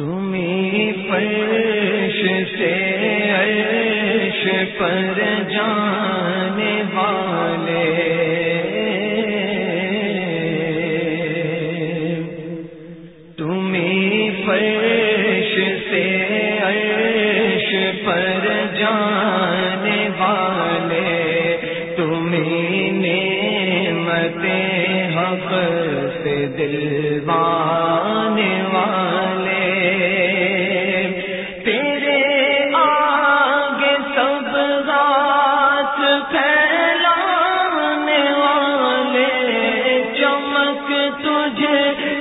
تمہیں فرش سے عرش پر جانے والے۔ تمہیں فرش سے عرش پر جانے والے۔ تمہیں نعمت حق سے دلوانے والے۔ پھیلانے والے چمک تجھے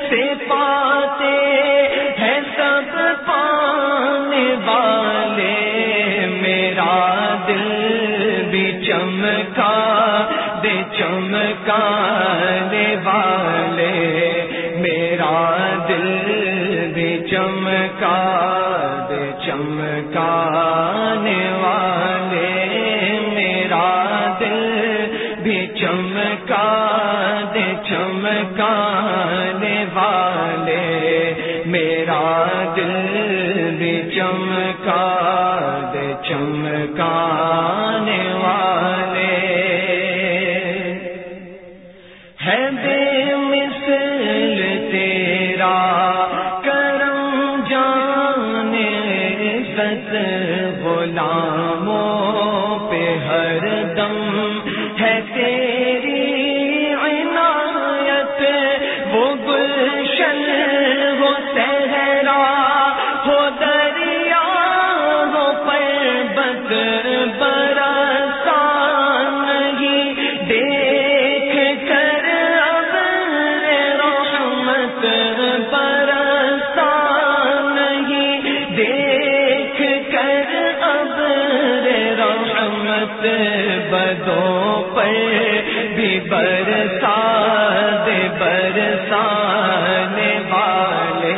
سے پاتے ہیں سب پانے والے۔ میرا دل بھی چمکا دے، چمکانے والے۔ میرا دل بھی چمکا دے، چمکانے والے۔ چمکا دے چمکانے والے، میرا دل بھی چمکا دے چمکانے والے۔ ہے بے مثل تیرا کرم جانے ست غلاموں بدوں پر بھی برسا دے برسانے والے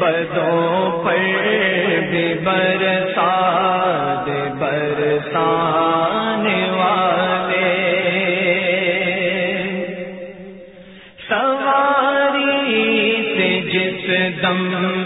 بدوں پر بھی برسا دے برسانے والے۔ سواری سے جس دم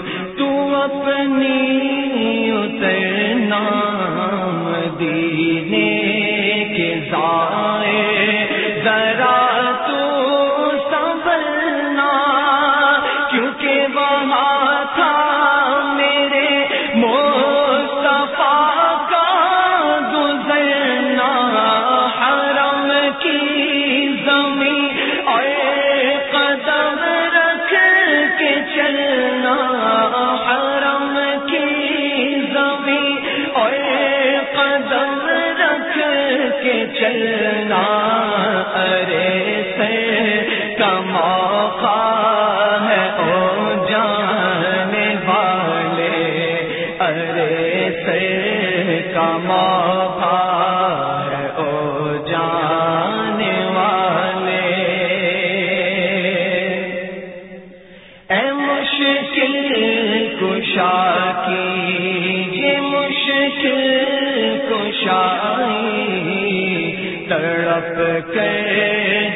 تڑپ کے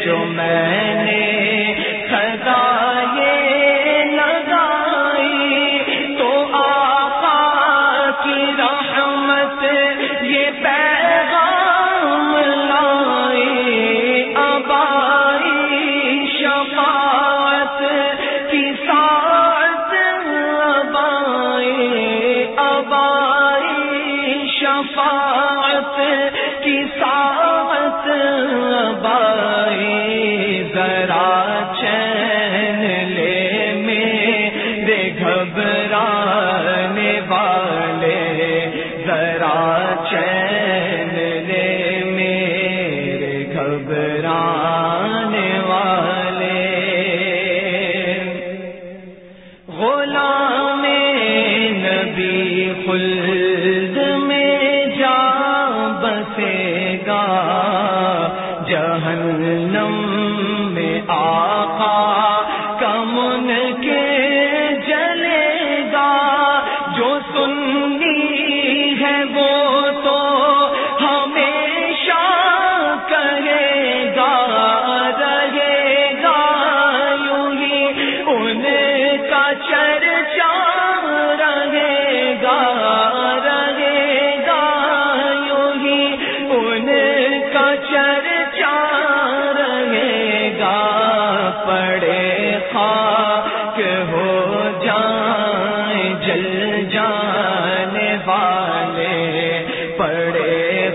جو میں نے غلام نبی خل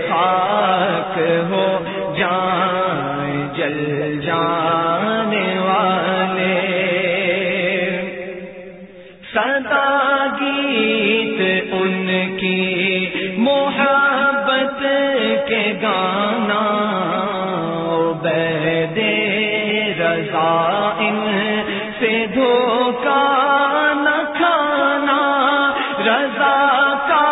خاک ہو جان جل جانے والے۔ سدا گیت ان کی محبت کے گانا دے رضا ان سے دھوکا نہ کھانا، رضا کا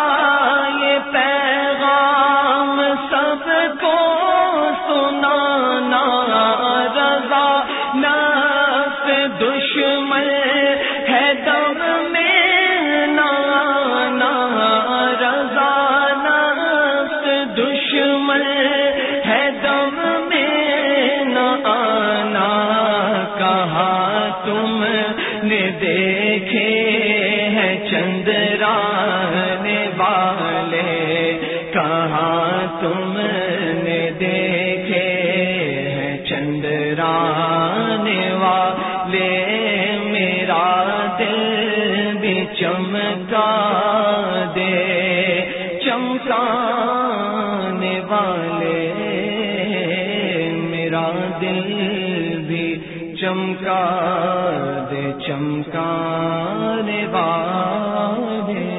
تم نے دیکھے ہیں چندران والے۔ کہاں تم نے دیکھے ہیں چندران والے؟ میرا دل بھی چمکا دے۔ چمکانے والے، میرا دل بھی چمکا دے چمکانے والے